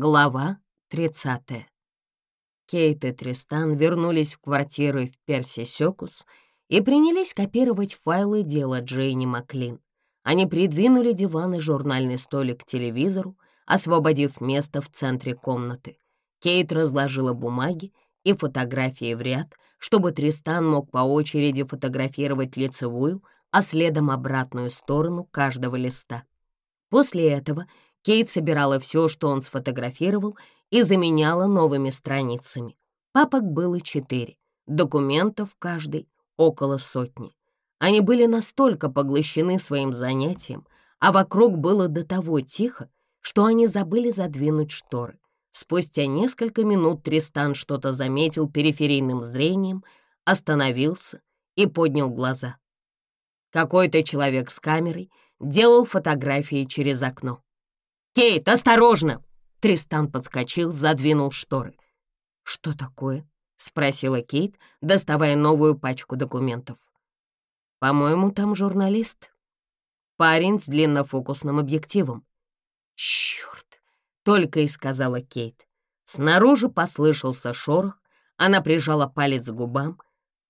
Глава 30. Кейт и Тристан вернулись в квартиру в Персисекус и принялись копировать файлы дела Джейни Маклин. Они придвинули диван и журнальный столик к телевизору, освободив место в центре комнаты. Кейт разложила бумаги и фотографии в ряд, чтобы Тристан мог по очереди фотографировать лицевую, а следом обратную сторону каждого листа. После этого — Кейт собирала все, что он сфотографировал, и заменяла новыми страницами. Папок было четыре, документов каждый около сотни. Они были настолько поглощены своим занятием, а вокруг было до того тихо, что они забыли задвинуть шторы. Спустя несколько минут Тристан что-то заметил периферийным зрением, остановился и поднял глаза. Какой-то человек с камерой делал фотографии через окно. «Кейт, осторожно!» Тристан подскочил, задвинул шторы. «Что такое?» — спросила Кейт, доставая новую пачку документов. «По-моему, там журналист. Парень с длиннофокусным объективом». «Чёрт!» — только и сказала Кейт. Снаружи послышался шорох, она прижала палец к губам.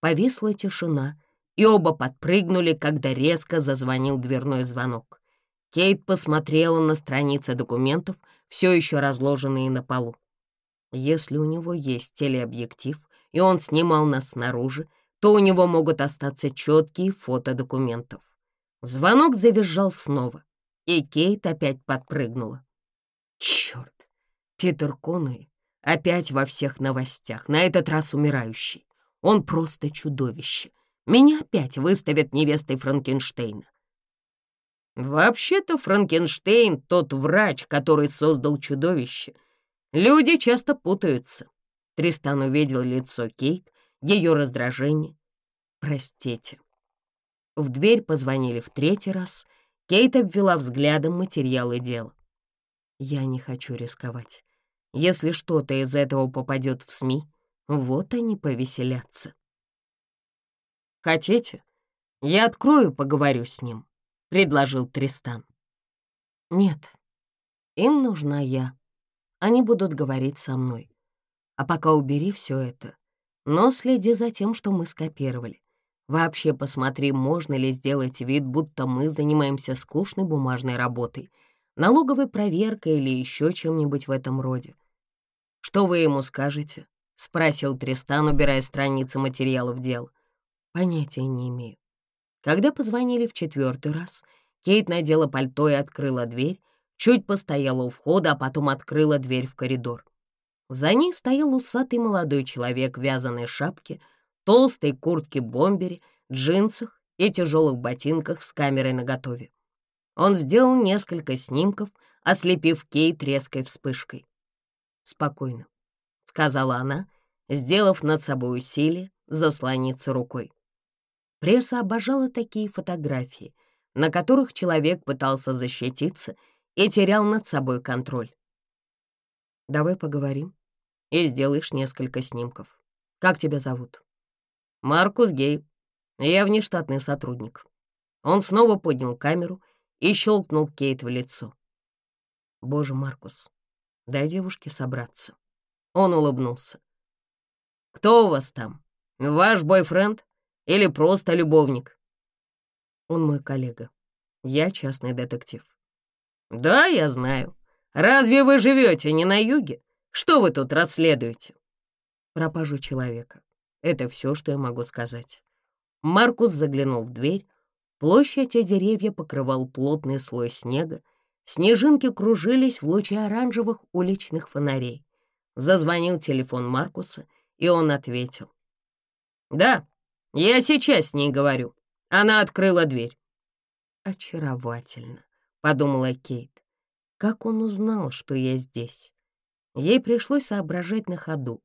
Повисла тишина, и оба подпрыгнули, когда резко зазвонил дверной звонок. Кейт посмотрела на страницы документов, все еще разложенные на полу. Если у него есть телеобъектив, и он снимал нас снаружи, то у него могут остаться четкие фото документов. Звонок завизжал снова, и Кейт опять подпрыгнула. Черт! Питер Конуи опять во всех новостях, на этот раз умирающий. Он просто чудовище. Меня опять выставят невестой Франкенштейна. Вообще-то Франкенштейн — тот врач, который создал чудовище. Люди часто путаются. Тристан увидел лицо Кейт, ее раздражение. «Простите». В дверь позвонили в третий раз. Кейт обвела взглядом материалы дела. «Я не хочу рисковать. Если что-то из этого попадет в СМИ, вот они повеселятся». «Хотите? Я открою, поговорю с ним». — предложил Тристан. «Нет, им нужна я. Они будут говорить со мной. А пока убери все это, но следи за тем, что мы скопировали. Вообще посмотри, можно ли сделать вид, будто мы занимаемся скучной бумажной работой, налоговой проверкой или еще чем-нибудь в этом роде. «Что вы ему скажете?» — спросил Тристан, убирая страницы материалов дел. «Понятия не имею. Когда позвонили в четвертый раз, Кейт надела пальто и открыла дверь, чуть постояла у входа, а потом открыла дверь в коридор. За ней стоял усатый молодой человек в вязаной шапке, толстой куртке-бомбере, джинсах и тяжелых ботинках с камерой наготове. Он сделал несколько снимков, ослепив Кейт резкой вспышкой. «Спокойно», — сказала она, сделав над собой усилие заслониться рукой. Пресса обожала такие фотографии, на которых человек пытался защититься и терял над собой контроль. «Давай поговорим и сделаешь несколько снимков. Как тебя зовут?» «Маркус Гей. Я внештатный сотрудник». Он снова поднял камеру и щелкнул Кейт в лицо. «Боже, Маркус, дай девушке собраться». Он улыбнулся. «Кто у вас там? Ваш бойфренд?» Или просто любовник?» «Он мой коллега. Я частный детектив». «Да, я знаю. Разве вы живете не на юге? Что вы тут расследуете?» «Пропажу человека. Это все, что я могу сказать». Маркус заглянул в дверь. Площадь и деревья покрывал плотный слой снега. Снежинки кружились в луче оранжевых уличных фонарей. Зазвонил телефон Маркуса, и он ответил. «Да, «Я сейчас с ней говорю». Она открыла дверь. «Очаровательно», — подумала Кейт. «Как он узнал, что я здесь?» Ей пришлось соображать на ходу.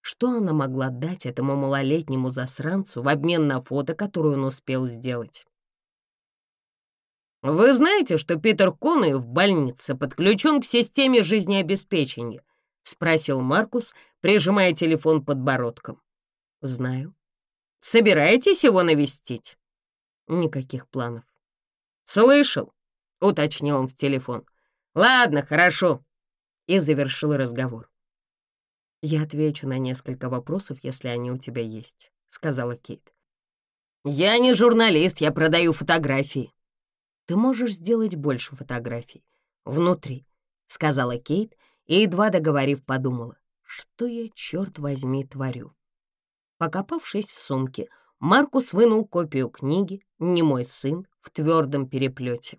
Что она могла дать этому малолетнему засранцу в обмен на фото, которое он успел сделать? «Вы знаете, что Питер Конною в больнице подключен к системе жизнеобеспечения?» — спросил Маркус, прижимая телефон подбородком. «Знаю», Собираетесь его навестить?» «Никаких планов». «Слышал?» — уточнил он в телефон. «Ладно, хорошо». И завершил разговор. «Я отвечу на несколько вопросов, если они у тебя есть», — сказала Кейт. «Я не журналист, я продаю фотографии». «Ты можешь сделать больше фотографий. Внутри», — сказала Кейт, и, едва договорив, подумала, «что я, черт возьми, творю?» Покопавшись в сумке, Маркус вынул копию книги «Не мой сын» в твердом переплете.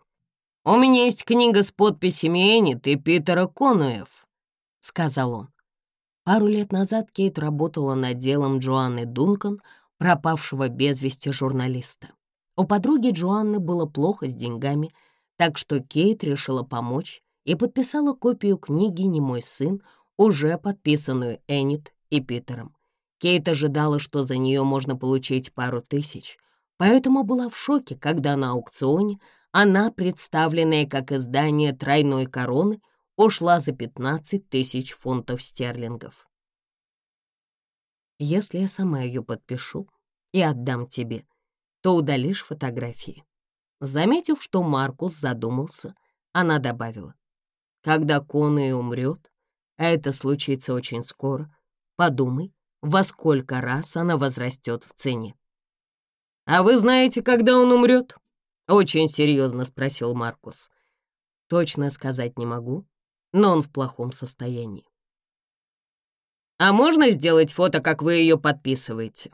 «У меня есть книга с подписями Энит и Питера Конуэв», — сказал он. Пару лет назад Кейт работала над делом Джоанны Дункан, пропавшего без вести журналиста. У подруги Джоанны было плохо с деньгами, так что Кейт решила помочь и подписала копию книги «Не мой сын», уже подписанную Энит и Питером. Кейт ожидала, что за нее можно получить пару тысяч, поэтому была в шоке, когда на аукционе она, представленная как издание «Тройной короны», ушла за 15 тысяч фунтов стерлингов. «Если я сама ее подпишу и отдам тебе, то удалишь фотографии». Заметив, что Маркус задумался, она добавила, «Когда Конуэ умрет, а это случится очень скоро, подумай, во сколько раз она возрастет в цене. «А вы знаете, когда он умрет?» — очень серьезно спросил Маркус. «Точно сказать не могу, но он в плохом состоянии». «А можно сделать фото, как вы ее подписываете?»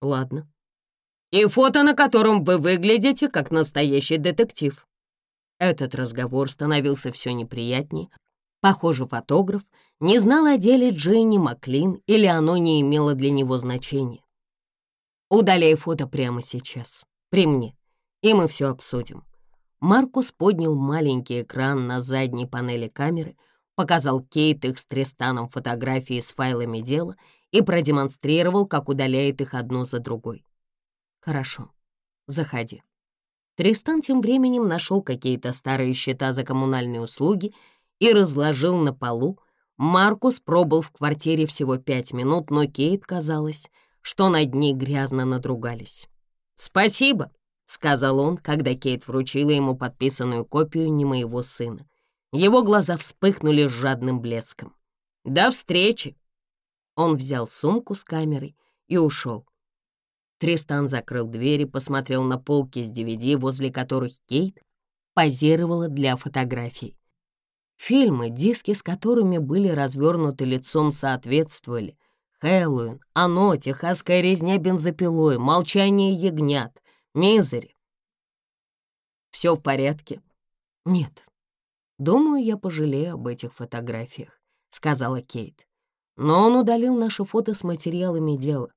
«Ладно». «И фото, на котором вы выглядите, как настоящий детектив». Этот разговор становился все неприятнее, Похоже, фотограф не знал о деле Джейни Маклин или оно не имело для него значения. «Удаляй фото прямо сейчас, при мне, и мы все обсудим». Маркус поднял маленький экран на задней панели камеры, показал Кейт их с Тристаном фотографии с файлами дела и продемонстрировал, как удаляет их одну за другой. «Хорошо, заходи». Тристан тем временем нашел какие-то старые счета за коммунальные услуги — и разложил на полу, Маркус пробыл в квартире всего пять минут, но Кейт казалось, что над ней грязно надругались. «Спасибо», — сказал он, когда Кейт вручила ему подписанную копию не моего сына. Его глаза вспыхнули с жадным блеском. «До встречи!» Он взял сумку с камерой и ушел. Тристан закрыл дверь и посмотрел на полки с DVD, возле которых Кейт позировала для фотографий. Фильмы, диски с которыми были развернуты лицом, соответствовали. «Хэллоуин», «Оно», «Техасская резня бензопилой», «Молчание ягнят», «Мизери». «Все в порядке?» «Нет». «Думаю, я пожалею об этих фотографиях», — сказала Кейт. Но он удалил наши фото с материалами дела.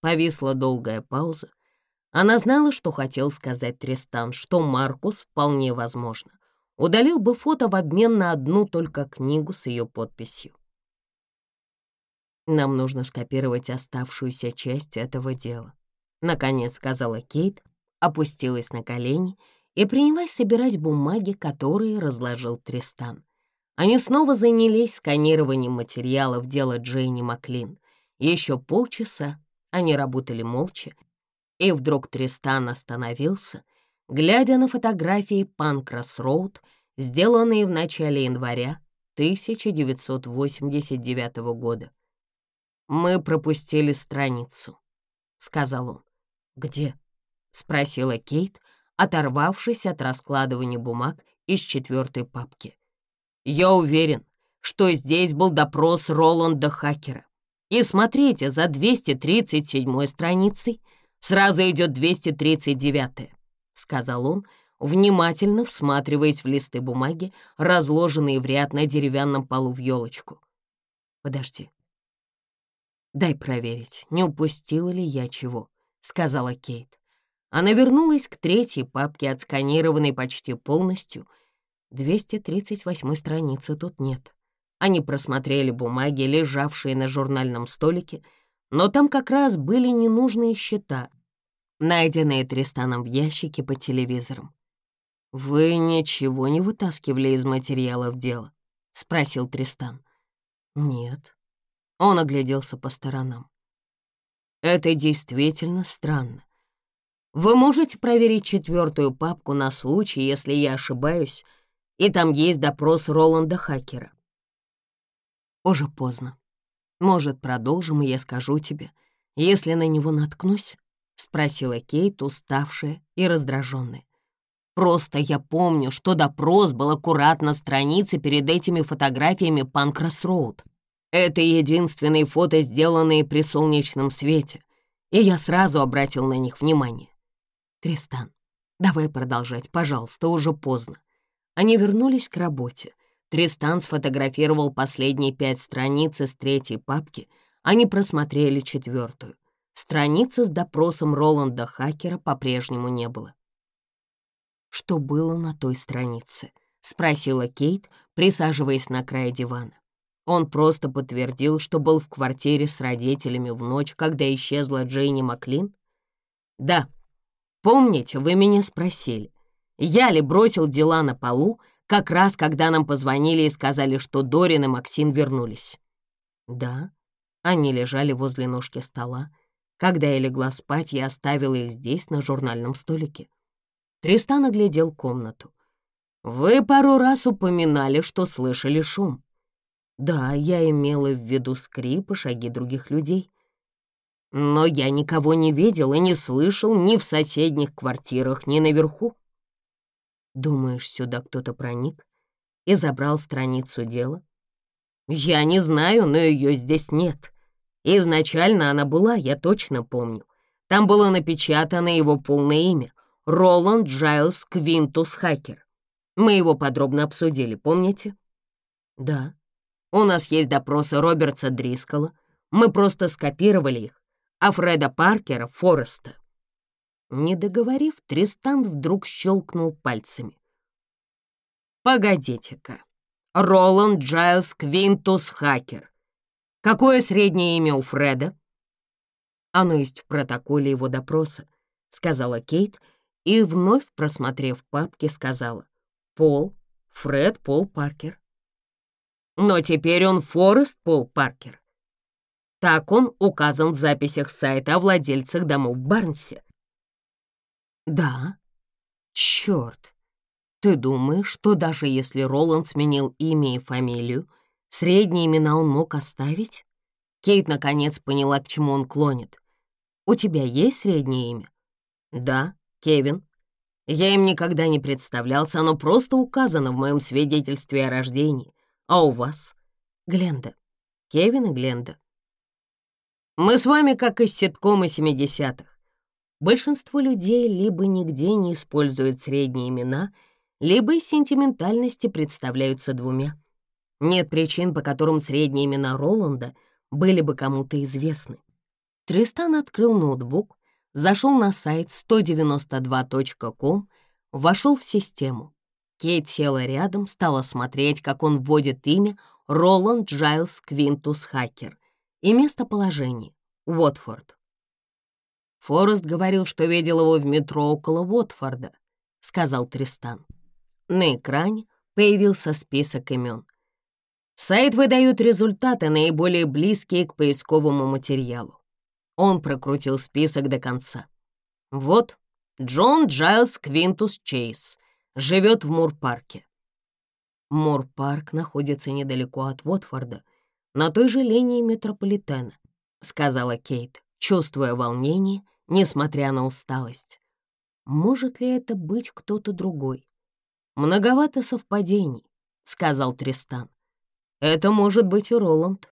Повисла долгая пауза. Она знала, что хотел сказать Тристан, что Маркус вполне возможно удалил бы фото в обмен на одну только книгу с ее подписью. «Нам нужно скопировать оставшуюся часть этого дела», — наконец сказала Кейт, опустилась на колени и принялась собирать бумаги, которые разложил Тристан. Они снова занялись сканированием материалов дела Джейни Маклин. Еще полчаса они работали молча, и вдруг Тристан остановился глядя на фотографии Панкрас-Роуд, сделанные в начале января 1989 года. «Мы пропустили страницу», — сказал он. «Где?» — спросила Кейт, оторвавшись от раскладывания бумаг из четвертой папки. «Я уверен, что здесь был допрос Роланда Хакера. И смотрите, за 237-й страницей сразу идет 239-я. — сказал он, внимательно всматриваясь в листы бумаги, разложенные в ряд на деревянном полу в елочку. «Подожди. Дай проверить, не упустила ли я чего», — сказала Кейт. Она вернулась к третьей папке, отсканированной почти полностью. 238 страницы тут нет. Они просмотрели бумаги, лежавшие на журнальном столике, но там как раз были ненужные счета — найденные Тристаном в ящике под телевизором. «Вы ничего не вытаскивали из материалов дела?» — спросил Тристан. «Нет». Он огляделся по сторонам. «Это действительно странно. Вы можете проверить четвертую папку на случай, если я ошибаюсь, и там есть допрос Роланда Хакера». «Уже поздно. Может, продолжим, и я скажу тебе, если на него наткнусь?» — спросила Кейт, уставшая и раздраженная. «Просто я помню, что допрос был аккуратно страницы перед этими фотографиями Панкрас-Роуд. Это единственные фото, сделанные при солнечном свете, и я сразу обратил на них внимание. Тристан, давай продолжать, пожалуйста, уже поздно». Они вернулись к работе. Тристан сфотографировал последние пять страниц из третьей папки, они просмотрели четвертую — Страницы с допросом Роланда Хакера по-прежнему не было. «Что было на той странице?» — спросила Кейт, присаживаясь на край дивана. Он просто подтвердил, что был в квартире с родителями в ночь, когда исчезла Джейни Маклин. «Да. Помните, вы меня спросили, я ли бросил дела на полу, как раз когда нам позвонили и сказали, что Дорин и Максим вернулись?» «Да». Они лежали возле ножки стола, когда я легла спать, я оставила их здесь, на журнальном столике. Тристан оглядел комнату. «Вы пару раз упоминали, что слышали шум». «Да, я имела в виду скрип и шаги других людей». «Но я никого не видел и не слышал ни в соседних квартирах, ни наверху». «Думаешь, сюда кто-то проник и забрал страницу дела?» «Я не знаю, но ее здесь нет», Изначально она была, я точно помню. Там было напечатано его полное имя — Роланд Джайлс Квинтус Хакер. Мы его подробно обсудили, помните? Да. У нас есть допросы Робертса Дрискала. Мы просто скопировали их. А Фреда Паркера — Фореста. Не договорив, Тристан вдруг щелкнул пальцами. «Погодите-ка. Роланд Джайлс Квинтус Хакер. Какое среднее имя у Фреда?» «Оно есть в протоколе его допроса», — сказала Кейт и, вновь просмотрев папки, сказала. «Пол, Фред Пол Паркер». «Но теперь он Форест Пол Паркер». Так он указан в записях сайта о владельцах домов в Барнсе. «Да? Черт. Ты думаешь, что даже если Роланд сменил имя и фамилию, Средние имена он мог оставить? Кейт наконец поняла, к чему он клонит. «У тебя есть среднее имя?» «Да, Кевин. Я им никогда не представлялся, оно просто указано в моем свидетельстве о рождении. А у вас?» «Гленда. Кевин и Гленда». «Мы с вами как из ситкома 70-х. Большинство людей либо нигде не используют средние имена, либо из сентиментальности представляются двумя. Нет причин, по которым средние имена Роланда были бы кому-то известны. Тристан открыл ноутбук, зашел на сайт 192.com, вошел в систему. Кейт села рядом, стала смотреть, как он вводит имя Роланд Джайлс Квинтус Хакер и местоположение — Уотфорд. Форест говорил, что видел его в метро около Уотфорда, — сказал Тристан. На экране появился список имен — Сайт выдает результаты, наиболее близкие к поисковому материалу. Он прокрутил список до конца. Вот Джон Джайлс Квинтус Чейз живет в Мур-парке. Мур-парк находится недалеко от Уотфорда, на той же линии метрополитена, сказала Кейт, чувствуя волнение, несмотря на усталость. Может ли это быть кто-то другой? Многовато совпадений, сказал Тристан. Это может быть и Роланд.